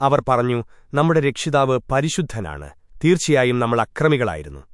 അവർ പറഞ്ഞു നമ്മുടെ രക്ഷിതാവ് പരിശുദ്ധനാണ്. തീർച്ചയായും നമ്മൾ അക്രമികളായിരുന്നു.